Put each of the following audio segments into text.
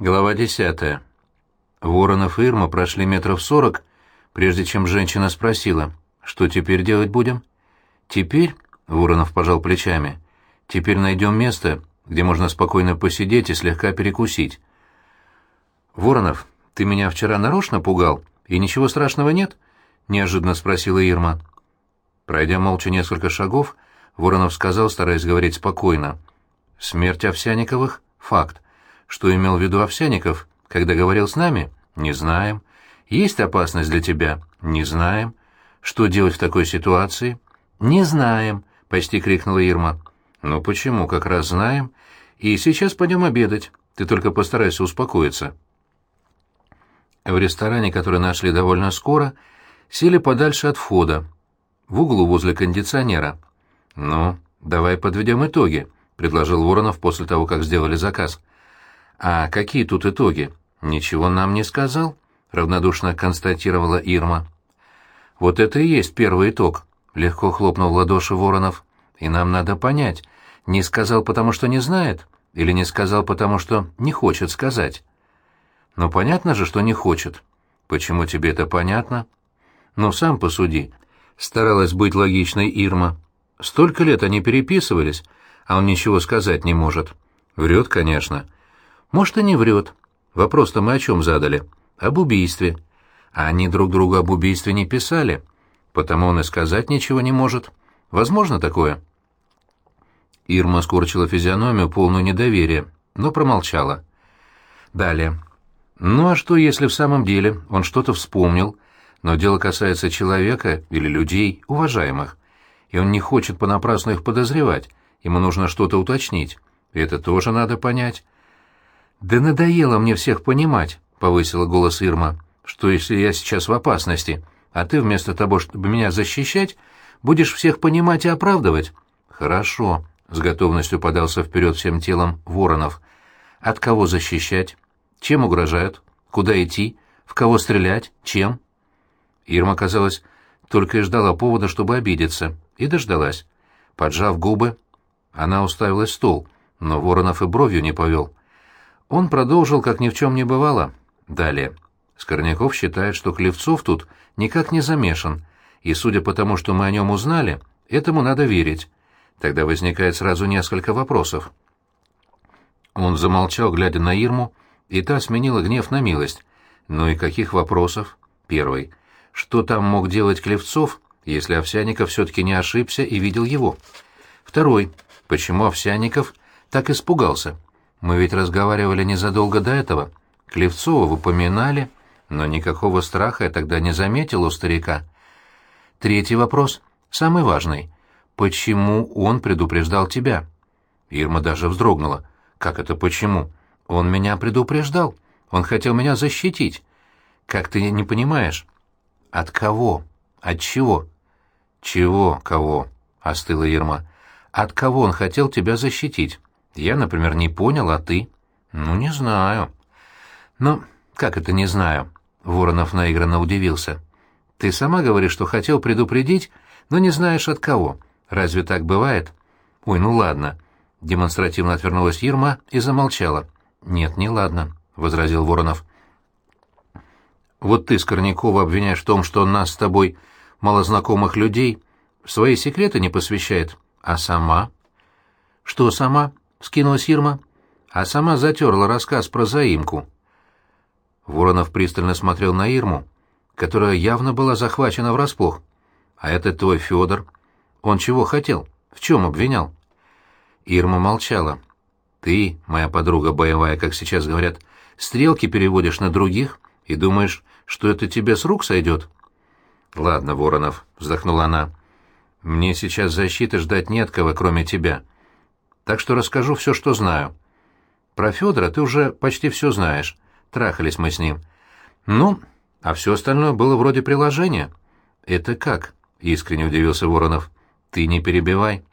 Глава десятая. Воронов и Ирма прошли метров сорок, прежде чем женщина спросила, что теперь делать будем? Теперь, — Воронов пожал плечами, — теперь найдем место, где можно спокойно посидеть и слегка перекусить. Воронов, ты меня вчера нарочно пугал, и ничего страшного нет? — неожиданно спросила Ирма. Пройдя молча несколько шагов, Воронов сказал, стараясь говорить спокойно. Смерть Овсяниковых — факт. Что имел в виду Овсяников, когда говорил с нами? Не знаем. Есть опасность для тебя? Не знаем. Что делать в такой ситуации? Не знаем, почти крикнула Ирма. Ну почему, как раз знаем. И сейчас пойдем обедать. Ты только постарайся успокоиться. В ресторане, который нашли довольно скоро, сели подальше от входа, в углу возле кондиционера. «Ну, давай подведем итоги», — предложил Воронов после того, как сделали заказ. «А какие тут итоги?» «Ничего нам не сказал», — равнодушно констатировала Ирма. «Вот это и есть первый итог», — легко хлопнул в ладоши Воронов. «И нам надо понять, не сказал, потому что не знает, или не сказал, потому что не хочет сказать?» «Ну, понятно же, что не хочет». «Почему тебе это понятно?» «Ну, сам посуди», — старалась быть логичной Ирма. «Столько лет они переписывались, а он ничего сказать не может». «Врет, конечно». Может, и не врет. Вопрос-то мы о чем задали? Об убийстве. А они друг другу об убийстве не писали. Потому он и сказать ничего не может. Возможно такое?» Ирма скорчила физиономию, полную недоверия, но промолчала. Далее. «Ну а что, если в самом деле он что-то вспомнил, но дело касается человека или людей, уважаемых, и он не хочет понапрасну их подозревать, ему нужно что-то уточнить. Это тоже надо понять. «Да надоело мне всех понимать», — повысила голос Ирма, «что если я сейчас в опасности, а ты вместо того, чтобы меня защищать, будешь всех понимать и оправдывать». «Хорошо», — с готовностью подался вперед всем телом Воронов. «От кого защищать? Чем угрожают? Куда идти? В кого стрелять? Чем?» Ирма, казалось, только и ждала повода, чтобы обидеться, и дождалась. Поджав губы, она уставилась в стол, но Воронов и бровью не повел. Он продолжил, как ни в чем не бывало. Далее. Скорняков считает, что Клевцов тут никак не замешан, и, судя по тому, что мы о нем узнали, этому надо верить. Тогда возникает сразу несколько вопросов. Он замолчал, глядя на Ирму, и та сменила гнев на милость. Ну и каких вопросов? Первый. Что там мог делать Клевцов, если Овсяников все-таки не ошибся и видел его? Второй. Почему Овсяников так испугался? Мы ведь разговаривали незадолго до этого. Клевцова выпоминали, но никакого страха я тогда не заметил у старика. Третий вопрос, самый важный. Почему он предупреждал тебя? Ирма даже вздрогнула. Как это почему? Он меня предупреждал. Он хотел меня защитить. Как ты не понимаешь? От кого? От чего? Чего кого? Остыла Ирма. От кого он хотел тебя защитить? Я, например, не понял, а ты? Ну, не знаю. Ну, как это не знаю? Воронов наигранно удивился. Ты сама говоришь, что хотел предупредить, но не знаешь от кого. Разве так бывает? Ой, ну ладно. Демонстративно отвернулась Ирма и замолчала. Нет, не ладно, возразил Воронов. Вот ты Скорнякова обвиняешь в том, что нас с тобой, малознакомых людей, в свои секреты не посвящает, а сама? Что сама? — скинулась Ирма, а сама затерла рассказ про заимку. Воронов пристально смотрел на Ирму, которая явно была захвачена врасплох. «А это твой Федор. Он чего хотел? В чем обвинял?» Ирма молчала. «Ты, моя подруга боевая, как сейчас говорят, стрелки переводишь на других и думаешь, что это тебе с рук сойдет?» «Ладно, Воронов», — вздохнула она. «Мне сейчас защиты ждать нет кого, кроме тебя так что расскажу все, что знаю. Про Федора ты уже почти все знаешь. Трахались мы с ним. Ну, а все остальное было вроде приложения. Это как? Искренне удивился Воронов. Ты не перебивай.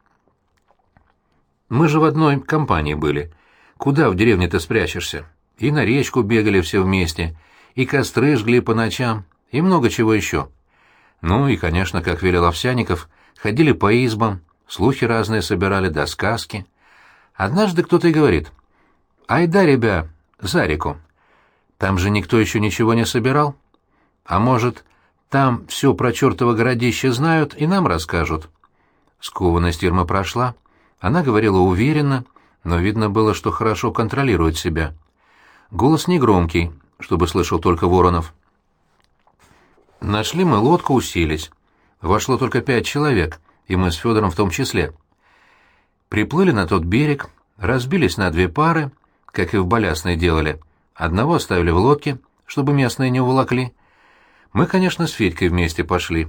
Мы же в одной компании были. Куда в деревне ты спрячешься? И на речку бегали все вместе, и костры жгли по ночам, и много чего еще. Ну и, конечно, как велел Овсяников, ходили по избам, слухи разные собирали, до сказки. Однажды кто-то и говорит, «Ай да, ребя, за реку. Там же никто еще ничего не собирал. А может, там все про чертово городище знают и нам расскажут. Скованность Ирма прошла. Она говорила уверенно, но видно было, что хорошо контролирует себя. Голос негромкий, чтобы слышал только Воронов. Нашли мы лодку, уселись. Вошло только пять человек, и мы с Федором в том числе. Приплыли на тот берег, разбились на две пары, как и в Болясной делали. Одного оставили в лодке, чтобы местные не уволокли. Мы, конечно, с Федькой вместе пошли.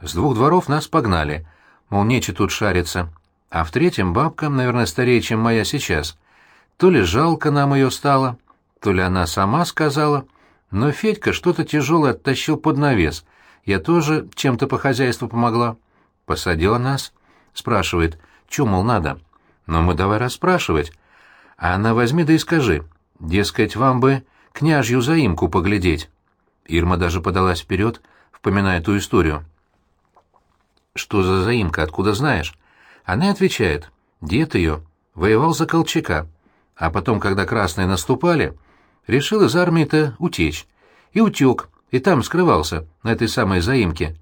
С двух дворов нас погнали, мол, нече тут шариться. А в третьем бабка, наверное, старее, чем моя сейчас. То ли жалко нам ее стало, то ли она сама сказала, но Федька что-то тяжелое оттащил под навес. Я тоже чем-то по хозяйству помогла. Посадила нас. Спрашивает, что, мол, надо? Но мы давай расспрашивать. А она возьми да и скажи. Дескать, вам бы княжью заимку поглядеть. Ирма даже подалась вперед, вспоминая ту историю. «Что за заимка, откуда знаешь?» Она отвечает, дед ее воевал за Колчака, а потом, когда красные наступали, решил из армии-то утечь. И утек, и там скрывался, на этой самой заимке.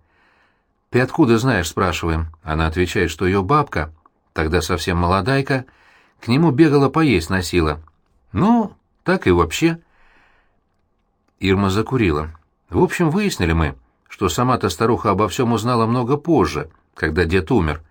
«Ты откуда знаешь?» — спрашиваем. Она отвечает, что ее бабка, тогда совсем молодайка, к нему бегала поесть носила. Ну, так и вообще. Ирма закурила. В общем, выяснили мы, что сама-то старуха обо всем узнала много позже, когда дед умер.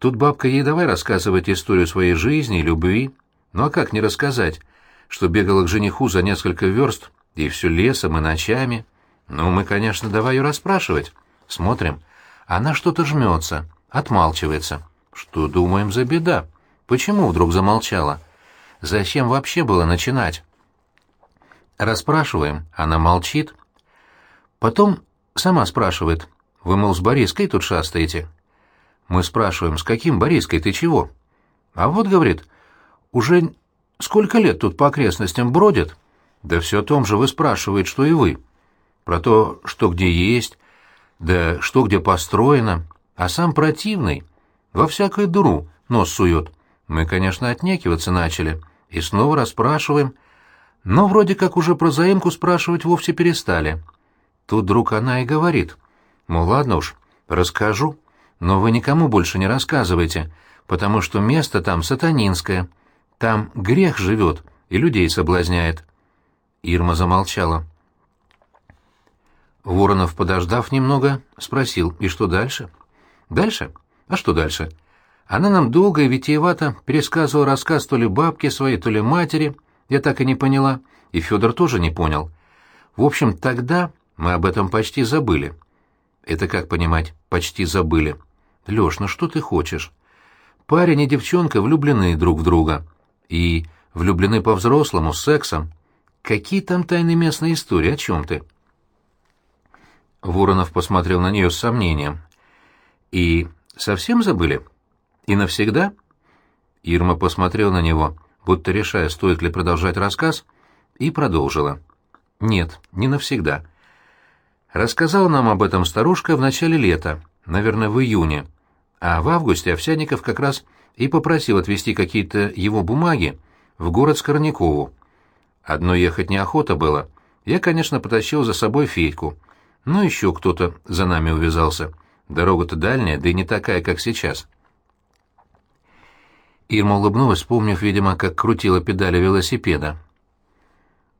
Тут бабка ей давай рассказывать историю своей жизни и любви. Ну а как не рассказать, что бегала к жениху за несколько верст и все лесом и ночами? Ну, мы, конечно, давай ее расспрашивать. Смотрим. Она что-то жмется, отмалчивается. Что, думаем, за беда? Почему вдруг замолчала? Зачем вообще было начинать? Расспрашиваем, она молчит. Потом сама спрашивает. Вы, мол, с Бориской тут шастаете? Мы спрашиваем, с каким Бориской, ты чего? А вот, говорит, уже сколько лет тут по окрестностям бродят? Да все о том же вы спрашивает, что и вы. Про то, что где есть, да что где построено. А сам противный во всякую дуру нос сует. Мы, конечно, отнекиваться начали. И снова расспрашиваем. Но вроде как уже про заимку спрашивать вовсе перестали. Тут вдруг она и говорит. Мол, ладно уж, расскажу. Но вы никому больше не рассказывайте, потому что место там сатанинское. Там грех живет и людей соблазняет. Ирма замолчала. Воронов, подождав немного, спросил, и что дальше? Дальше? А что дальше? Она нам долго и витиевато пересказывала рассказ то ли бабки своей, то ли матери, я так и не поняла, и Федор тоже не понял. В общем, тогда мы об этом почти забыли. Это как понимать, почти забыли? Лёш, ну что ты хочешь? Парень и девчонка влюблены друг в друга. И влюблены по-взрослому, с сексом. Какие там тайны местной истории, о чем ты?» Воронов посмотрел на нее с сомнением. «И совсем забыли? И навсегда?» Ирма посмотрел на него, будто решая, стоит ли продолжать рассказ, и продолжила. «Нет, не навсегда. Рассказала нам об этом старушка в начале лета, наверное, в июне, а в августе Овсяников как раз и попросил отвезти какие-то его бумаги в город Скорнякову. Одно ехать неохота было. Я, конечно, потащил за собой Федьку. Но еще кто-то за нами увязался. Дорога-то дальняя, да и не такая, как сейчас. Ирма улыбнулась, вспомнив, видимо, как крутила педали велосипеда.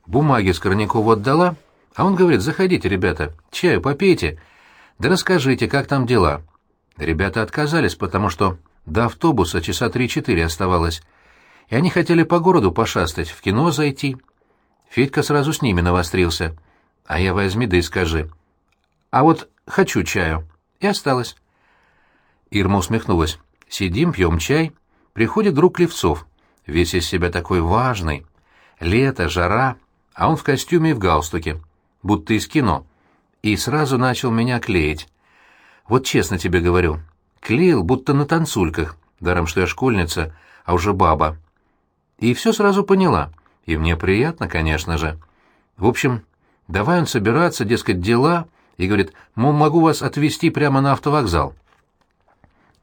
Бумаги Скорнякову отдала, а он говорит, заходите, ребята, чаю попейте, да расскажите, как там дела. Ребята отказались, потому что до автобуса часа три-четыре оставалось, и они хотели по городу пошастать, в кино зайти. Федька сразу с ними навострился. А я возьми да и скажи. А вот хочу чаю. И осталось. Ирма усмехнулась. Сидим, пьем чай. Приходит друг Левцов. Весь из себя такой важный. Лето, жара, а он в костюме и в галстуке. Будто из кино. И сразу начал меня клеить. Вот честно тебе говорю, клеил, будто на танцульках, даром что я школьница, а уже баба. И все сразу поняла, и мне приятно, конечно же. В общем, давай он собираться, дескать, дела, и говорит, могу вас отвезти прямо на автовокзал.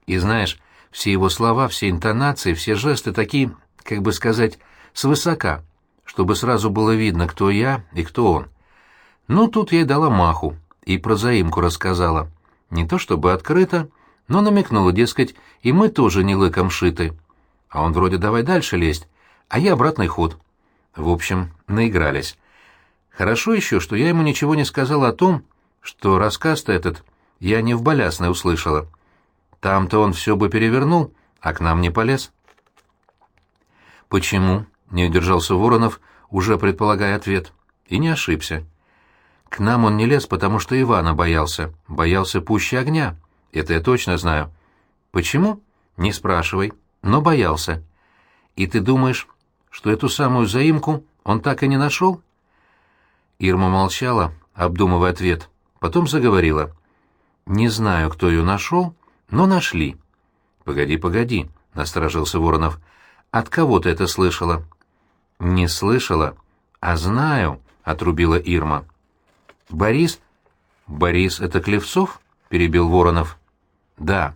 И знаешь, все его слова, все интонации, все жесты такие, как бы сказать, свысока, чтобы сразу было видно, кто я и кто он. Ну, тут я и дала маху, и про заимку рассказала. Не то чтобы открыто, но намекнула, дескать, и мы тоже не лыком шиты. А он вроде давай дальше лезть, а я обратный ход. В общем, наигрались. Хорошо еще, что я ему ничего не сказала о том, что рассказ-то этот я не в Болясной услышала. Там-то он все бы перевернул, а к нам не полез. «Почему?» — не удержался Воронов, уже предполагая ответ. И не ошибся. К нам он не лез, потому что Ивана боялся. Боялся пуще огня. Это я точно знаю. Почему? Не спрашивай. Но боялся. И ты думаешь, что эту самую заимку он так и не нашел? Ирма молчала, обдумывая ответ. Потом заговорила. «Не знаю, кто ее нашел, но нашли». «Погоди, погоди», — насторожился Воронов. «От кого ты это слышала?» «Не слышала, а знаю», — отрубила Ирма. «Борис?» «Борис — это Клевцов?» — перебил Воронов. «Да.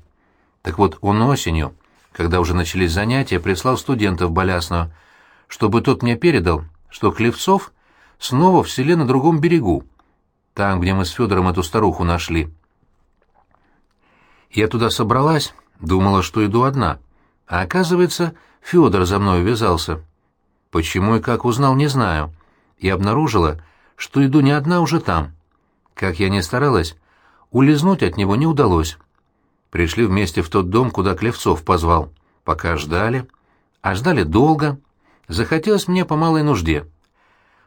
Так вот, он осенью, когда уже начались занятия, прислал студентов в Болясную, чтобы тот мне передал, что Клевцов снова в селе на другом берегу, там, где мы с Федором эту старуху нашли. Я туда собралась, думала, что иду одна, а оказывается, Федор за мной увязался. Почему и как узнал, не знаю, и обнаружила, что иду не одна уже там. Как я ни старалась, улизнуть от него не удалось. Пришли вместе в тот дом, куда Клевцов позвал. Пока ждали. А ждали долго. Захотелось мне по малой нужде.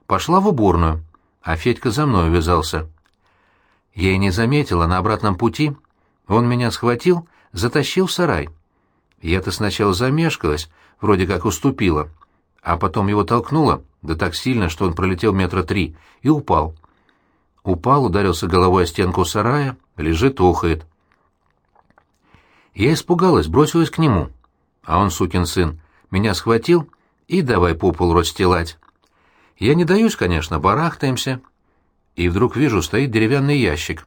Пошла в уборную, а Федька за мной увязался. Я и не заметила, на обратном пути он меня схватил, затащил в сарай. Я-то сначала замешкалась, вроде как уступила, а потом его толкнула, да так сильно, что он пролетел метра три, и упал. Упал, ударился головой о стенку сарая, лежит, охает. Я испугалась, бросилась к нему. А он, сукин сын, меня схватил и давай по полу расстилать. Я не даюсь, конечно, барахтаемся. И вдруг вижу, стоит деревянный ящик.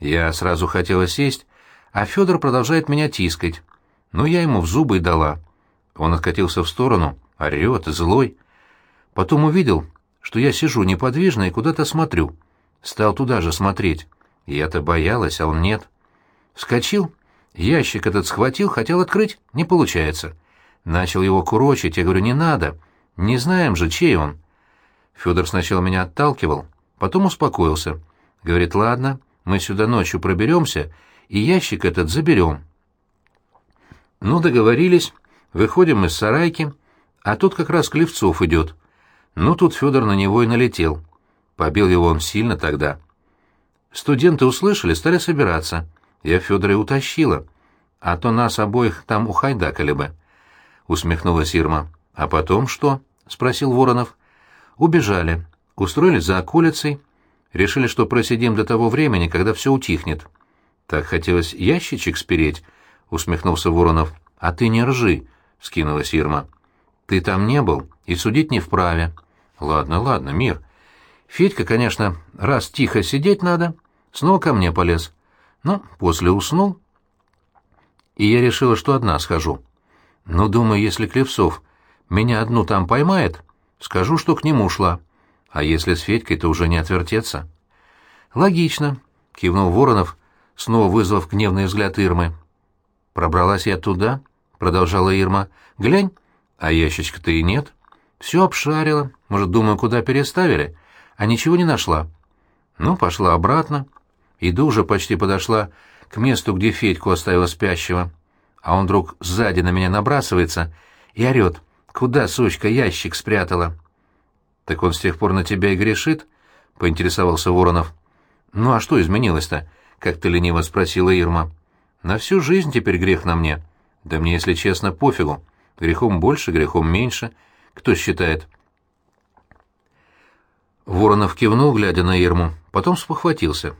Я сразу хотела сесть, а Федор продолжает меня тискать. Ну, я ему в зубы и дала. Он откатился в сторону, орёт, злой. Потом увидел, что я сижу неподвижно и куда-то смотрю. Стал туда же смотреть. Я-то боялась, а он нет. Вскочил, ящик этот схватил, хотел открыть, не получается. Начал его курочить, я говорю, не надо, не знаем же, чей он. Федор сначала меня отталкивал, потом успокоился. Говорит, ладно, мы сюда ночью проберемся, и ящик этот заберем. Ну, договорились, выходим из сарайки, а тут как раз Клевцов идет. Ну, тут Федор на него и налетел. Побил его он сильно тогда. Студенты услышали, стали собираться. Я Федора и утащила. А то нас обоих там ухайдакали бы. Усмехнулась Ирма. А потом что? — спросил Воронов. Убежали, устроились за околицей, решили, что просидим до того времени, когда все утихнет. Так хотелось ящичек спереть, — усмехнулся Воронов. — А ты не ржи, — скинулась Ирма. — Ты там не был и судить не вправе. — Ладно, ладно, мир. Федька, конечно, раз тихо сидеть надо, снова ко мне полез. Но после уснул, и я решила, что одна схожу. Ну, думаю, если Клевцов меня одну там поймает, Скажу, что к нему шла. А если с Федькой, то уже не отвертеться. Логично, кивнул Воронов, снова вызвав гневный взгляд Ирмы. Пробралась я туда, продолжала Ирма. Глянь, а ящичка-то и нет. Все обшарила, может, думаю, куда переставили, а ничего не нашла. Ну, пошла обратно. Иду уже почти подошла к месту, где Федьку оставила спящего. А он вдруг сзади на меня набрасывается и орет. Куда, сучка, ящик спрятала? Так он с тех пор на тебя и грешит? Поинтересовался Воронов. Ну а что изменилось-то? Как-то лениво спросила Ирма. На всю жизнь теперь грех на мне. Да мне, если честно, пофигу. Грехом больше, грехом меньше. Кто считает? Воронов кивнул, глядя на Ирму, потом спохватился.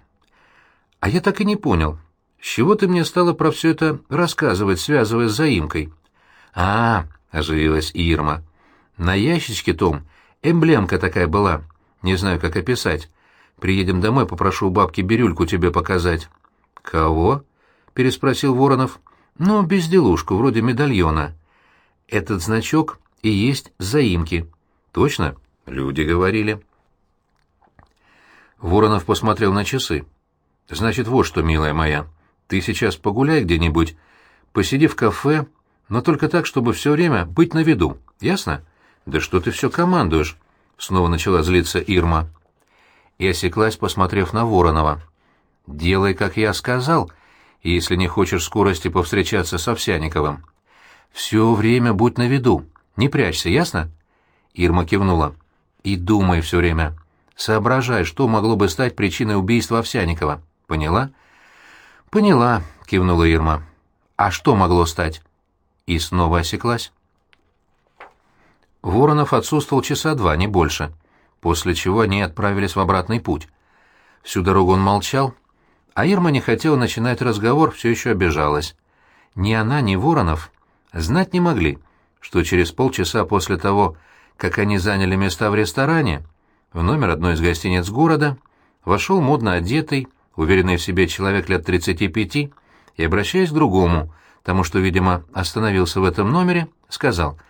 «А я так и не понял, с чего ты мне стала про все это рассказывать, связывая с заимкой?» «А, — оживилась Ирма. «На ящичке том эмблемка такая была. Не знаю, как описать. Приедем домой, попрошу у бабки бирюльку тебе показать». «Кого?» — переспросил Воронов. «Ну, безделушку, вроде медальона. Этот значок и есть заимки. Точно? Люди говорили. Воронов посмотрел на часы. Значит, вот что, милая моя, ты сейчас погуляй где-нибудь, посиди в кафе, но только так, чтобы все время быть на виду. Ясно? Да что ты все командуешь? Снова начала злиться Ирма. И осеклась, посмотрев на Воронова. «Делай, как я сказал, если не хочешь скорости повстречаться с Овсяниковым. Все время будь на виду, не прячься, ясно?» Ирма кивнула. «И думай все время. Соображай, что могло бы стать причиной убийства Овсяникова. Поняла?» «Поняла», — кивнула Ирма. «А что могло стать?» И снова осеклась. Воронов отсутствовал часа два, не больше, после чего они отправились в обратный путь. Всю дорогу он молчал, а Ирма не хотела начинать разговор, все еще обижалась. Ни она, ни Воронов знать не могли, что через полчаса после того, как они заняли места в ресторане, в номер одной из гостиниц города вошел модно одетый, уверенный в себе человек лет 35, и, обращаясь к другому, тому, что, видимо, остановился в этом номере, сказал —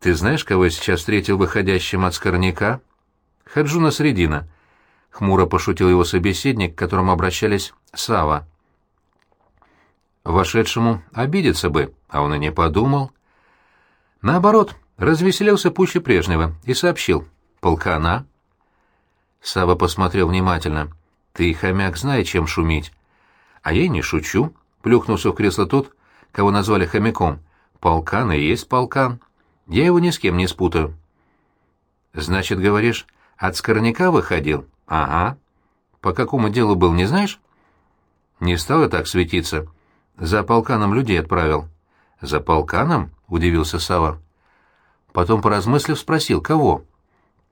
«Ты знаешь, кого я сейчас встретил выходящим от скорняка?» «Хаджуна Средина», — хмуро пошутил его собеседник, к которому обращались Сава. Вошедшему обидеться бы, а он и не подумал. Наоборот, развеселился пуще прежнего и сообщил. «Полкана?» Сава посмотрел внимательно. «Ты, хомяк, знай, чем шумить». «А я не шучу», — плюхнулся в кресло тот, кого назвали хомяком. «Полкан и есть полкан». Я его ни с кем не спутаю. Значит, говоришь, от Скорняка выходил? Ага. По какому делу был, не знаешь? Не стал я так светиться. За полканом людей отправил. За полканом? Удивился Сава. Потом, поразмыслив, спросил, кого?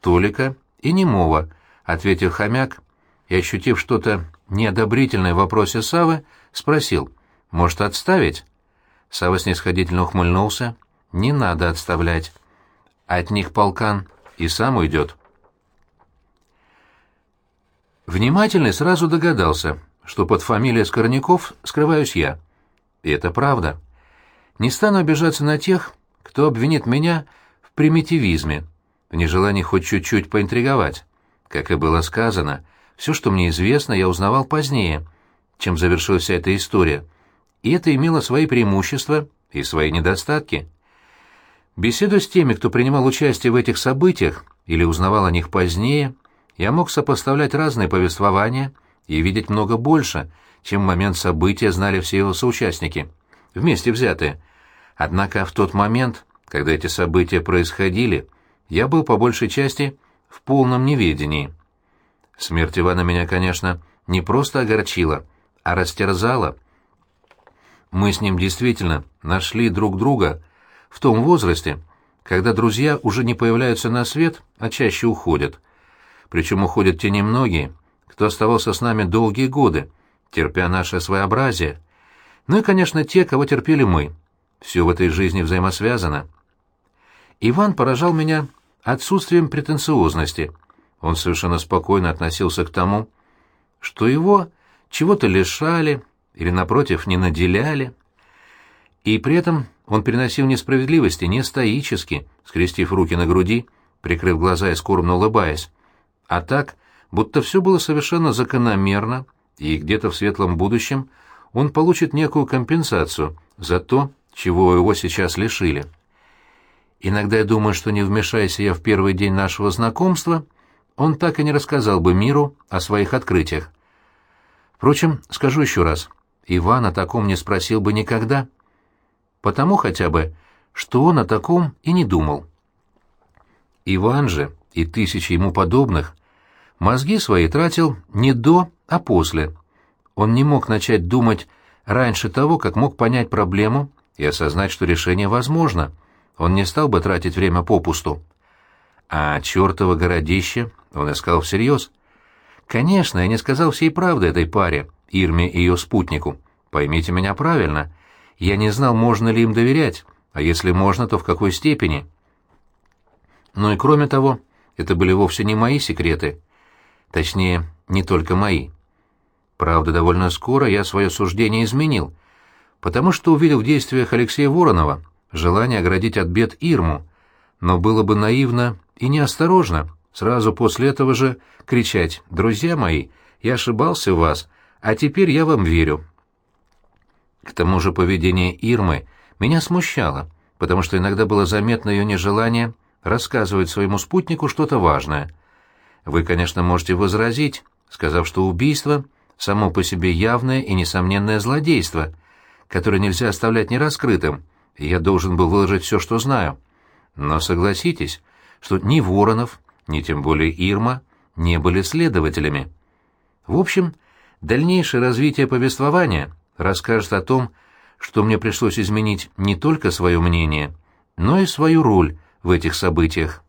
Толика и Немова, ответил хомяк, и, ощутив что-то неодобрительное в вопросе Савы, спросил, может, отставить? Сава снисходительно ухмыльнулся не надо отставлять. От них полкан и сам уйдет. Внимательный сразу догадался, что под фамилией Скорняков скрываюсь я. И это правда. Не стану обижаться на тех, кто обвинит меня в примитивизме, в нежелании хоть чуть-чуть поинтриговать. Как и было сказано, все, что мне известно, я узнавал позднее, чем завершилась вся эта история. И это имело свои преимущества и свои недостатки. Беседуя с теми, кто принимал участие в этих событиях или узнавал о них позднее, я мог сопоставлять разные повествования и видеть много больше, чем в момент события знали все его соучастники, вместе взятые. Однако в тот момент, когда эти события происходили, я был по большей части в полном неведении. Смерть Ивана меня, конечно, не просто огорчила, а растерзала. Мы с ним действительно нашли друг друга в том возрасте, когда друзья уже не появляются на свет, а чаще уходят. Причем уходят те немногие, кто оставался с нами долгие годы, терпя наше своеобразие. Ну и, конечно, те, кого терпели мы. Все в этой жизни взаимосвязано. Иван поражал меня отсутствием претенциозности. Он совершенно спокойно относился к тому, что его чего-то лишали или, напротив, не наделяли. И при этом он переносил несправедливости не стоически, скрестив руки на груди, прикрыв глаза и скорбно улыбаясь, а так, будто все было совершенно закономерно, и где-то в светлом будущем он получит некую компенсацию за то, чего его сейчас лишили. Иногда я думаю, что не вмешайся я в первый день нашего знакомства, он так и не рассказал бы миру о своих открытиях. Впрочем, скажу еще раз, Иван о таком не спросил бы никогда. Потому хотя бы, что он о таком и не думал. Иван же и тысячи ему подобных мозги свои тратил не до, а после. Он не мог начать думать раньше того, как мог понять проблему и осознать, что решение возможно. Он не стал бы тратить время попусту. А чертово городище он искал всерьез. Конечно, я не сказал всей правды этой паре, Ирме и ее спутнику. Поймите меня правильно. Я не знал, можно ли им доверять, а если можно, то в какой степени. Ну и кроме того, это были вовсе не мои секреты. Точнее, не только мои. Правда, довольно скоро я свое суждение изменил, потому что увидел в действиях Алексея Воронова желание оградить от бед Ирму, но было бы наивно и неосторожно, сразу после этого же кричать «Друзья мои, я ошибался в вас, а теперь я вам верю». К тому же поведение Ирмы меня смущало, потому что иногда было заметно ее нежелание рассказывать своему спутнику что-то важное. Вы, конечно, можете возразить, сказав, что убийство — само по себе явное и несомненное злодейство, которое нельзя оставлять нераскрытым, и я должен был выложить все, что знаю. Но согласитесь, что ни Воронов, ни тем более Ирма не были следователями. В общем, дальнейшее развитие повествования расскажет о том, что мне пришлось изменить не только свое мнение, но и свою роль в этих событиях.